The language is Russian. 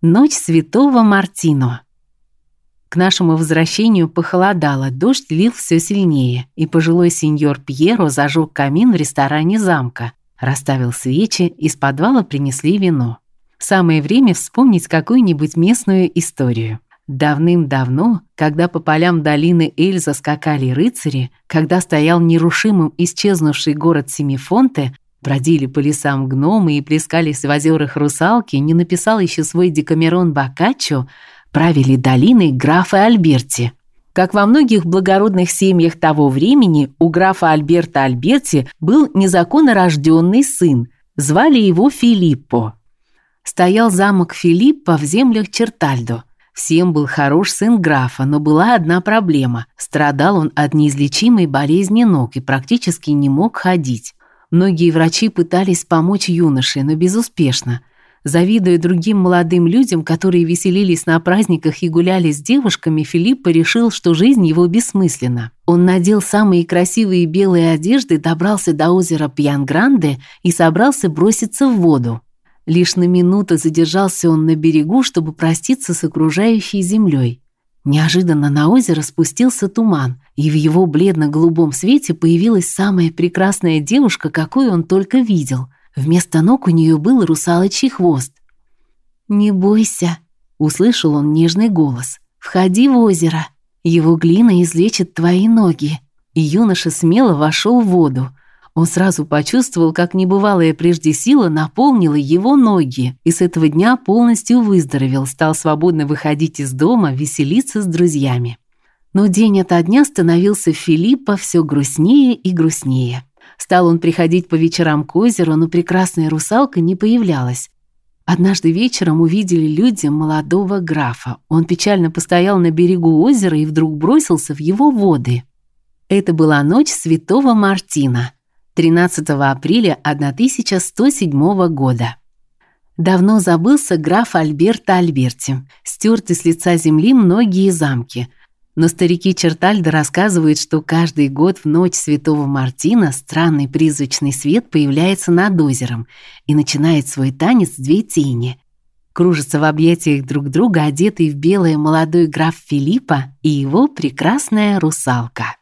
Ночь святого Мартино. К нашему возвращению похолодало, дождь лил все сильнее, и пожилой сеньор Пьеро зажег камин в ресторане замка, расставил свечи, из подвала принесли вино. Самое время вспомнить какую-нибудь местную историю. Давным-давно, когда по полям долины Эльза скакали рыцари, когда стоял нерушимым исчезнувший город Семифонте, бродили по лесам гномы и плескались в озерах русалки, не написал еще свой Декамерон Боккаччо, правили долиной графа Альберти. Как во многих благородных семьях того времени, у графа Альберта Альберти был незаконно рожденный сын, звали его Филиппо. Стоял замок Филиппа в землях Чертальдо. Всем был хорош сын графа, но была одна проблема. Страдал он от неизлечимой болезни ног и практически не мог ходить. Многие врачи пытались помочь юноше, но безуспешно. Завидуя другим молодым людям, которые веселились на праздниках и гуляли с девушками, Филиппо решил, что жизнь его бессмысленна. Он надел самые красивые белые одежды, добрался до озера Пьянгранде и собрался броситься в воду. Лишь на минуту задержался он на берегу, чтобы проститься с окружающей землей. Неожиданно на озеро спустился туман, и в его бледно-голубом свете появилась самая прекрасная девушка, какую он только видел. Вместо ног у нее был русалочий хвост. «Не бойся», — услышал он нежный голос. «Входи в озеро. Его глина излечит твои ноги». И юноша смело вошел в воду. Он сразу почувствовал, как небывалая прежде сила наполнила его ноги, и с этого дня полностью выздоровел, стал свободно выходить из дома, веселиться с друзьями. Но день ото дня становился Филиппа все грустнее и грустнее. Стал он приходить по вечерам к озеру, но прекрасная русалка не появлялась. Однажды вечером увидели люди молодого графа. Он печально постоял на берегу озера и вдруг бросился в его воды. Это была ночь святого Мартина – 13 апреля 1107 года. Давно забылся граф Альберто Альберти, стертый с лица земли многие замки. Но старики Чертальда рассказывают, что каждый год в ночь Святого Мартина странный призрачный свет появляется над озером и начинает свой танец две тени. Кружатся в объятиях друг друга одетый в белое молодой граф Филиппа и его прекрасная русалка.